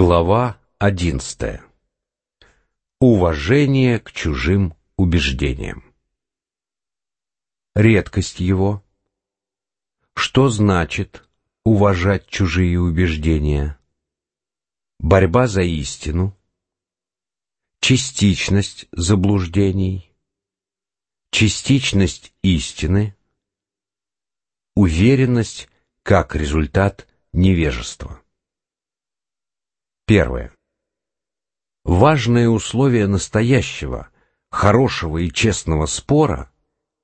Глава одиннадцатая. Уважение к чужим убеждениям. Редкость его. Что значит уважать чужие убеждения? Борьба за истину. Частичность заблуждений. Частичность истины. Уверенность как результат невежества. Первое. Важное условие настоящего, хорошего и честного спора,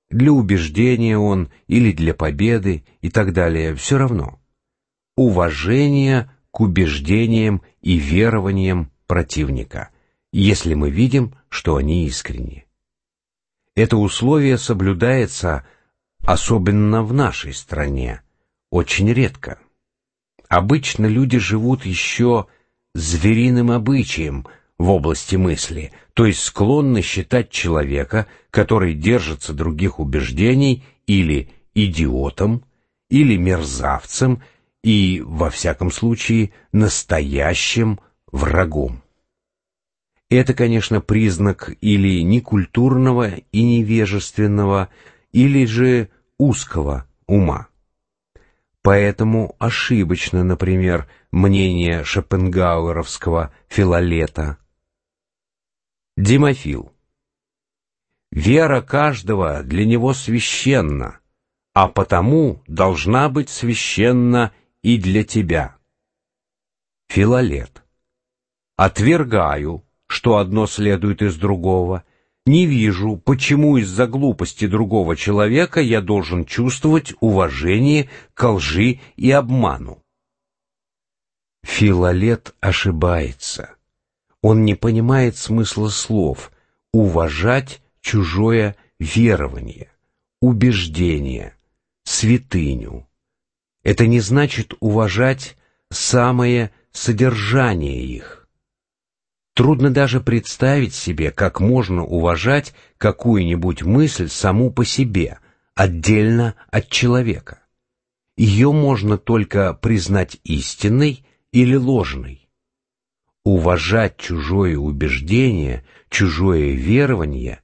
для убеждения он или для победы и так далее, все равно, уважение к убеждениям и верованиям противника, если мы видим, что они искренни. Это условие соблюдается, особенно в нашей стране, очень редко. Обычно люди живут еще звериным обычаем в области мысли, то есть склонны считать человека, который держится других убеждений, или идиотом, или мерзавцем, и, во всяком случае, настоящим врагом. Это, конечно, признак или некультурного и невежественного, или же узкого ума. Поэтому ошибочно, например, мнение шопенгауэровского филолета. Димофил. Вера каждого для него священна, а потому должна быть священна и для тебя. Филолет. Отвергаю, что одно следует из другого, не вижу, почему из-за глупости другого человека я должен чувствовать уважение к лжи и обману. Филолет ошибается. Он не понимает смысла слов «уважать чужое верование», «убеждение», «святыню». Это не значит уважать самое содержание их. Трудно даже представить себе, как можно уважать какую-нибудь мысль саму по себе, отдельно от человека. Ее можно только признать истинной или ложной. Уважать чужое убеждение, чужое верование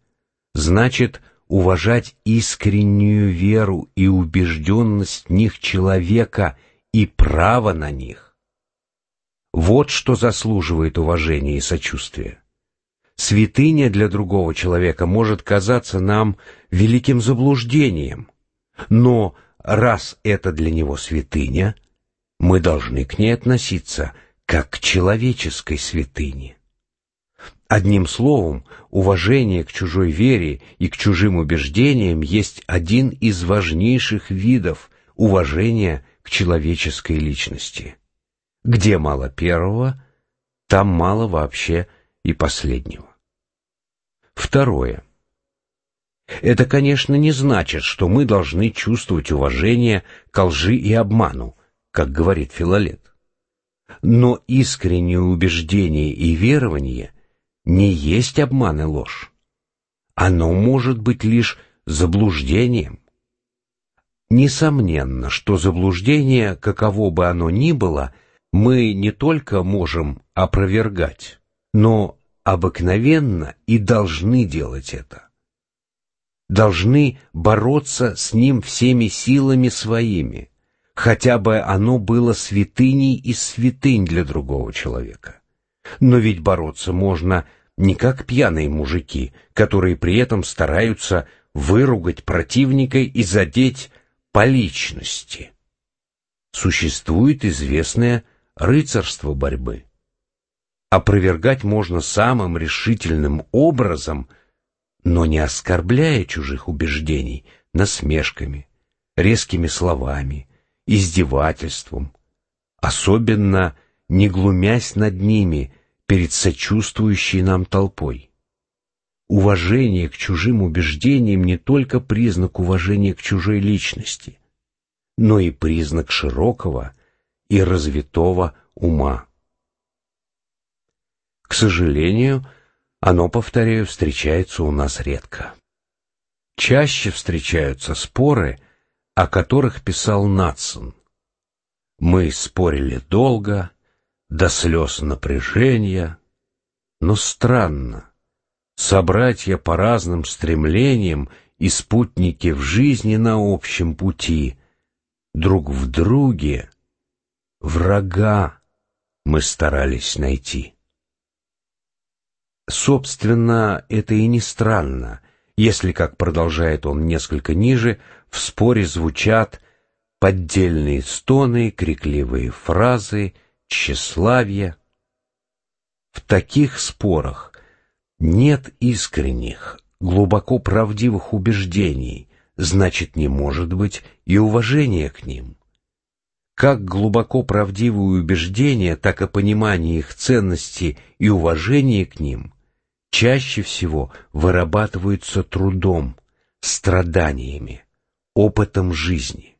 значит уважать искреннюю веру и убежденность в них человека и право на них. Вот что заслуживает уважения и сочувствия. Святыня для другого человека может казаться нам великим заблуждением, но раз это для него святыня, мы должны к ней относиться как к человеческой святыне. Одним словом, уважение к чужой вере и к чужим убеждениям есть один из важнейших видов уважения к человеческой личности. Где мало первого, там мало вообще и последнего. Второе. Это, конечно, не значит, что мы должны чувствовать уважение к лжи и обману, как говорит Филолет. Но искреннее убеждение и верование не есть обман и ложь. Оно может быть лишь заблуждением. Несомненно, что заблуждение, каково бы оно ни было, — мы не только можем опровергать, но обыкновенно и должны делать это. Должны бороться с ним всеми силами своими, хотя бы оно было святыней и святынь для другого человека. Но ведь бороться можно не как пьяные мужики, которые при этом стараются выругать противника и задеть по личности. Существует известная рыцарство борьбы. Опровергать можно самым решительным образом, но не оскорбляя чужих убеждений насмешками, резкими словами, издевательством, особенно не глумясь над ними перед сочувствующей нам толпой. Уважение к чужим убеждениям не только признак уважения к чужой личности, но и признак широкого и развитого ума. К сожалению, оно, повторяю, встречается у нас редко. Чаще встречаются споры, о которых писал Натсон. Мы спорили долго, до слез напряжения, но странно. Собратья по разным стремлениям и спутники в жизни на общем пути, друг в друге, врага мы старались найти. Собственно, это и не странно, если, как продолжает он несколько ниже, в споре звучат поддельные стоны, крикливые фразы, тщеславие. В таких спорах нет искренних, глубоко правдивых убеждений, значит, не может быть и уважения к ним. Как глубоко правдивые убеждения, так и понимание их ценности и уважение к ним чаще всего вырабатываются трудом, страданиями, опытом жизни.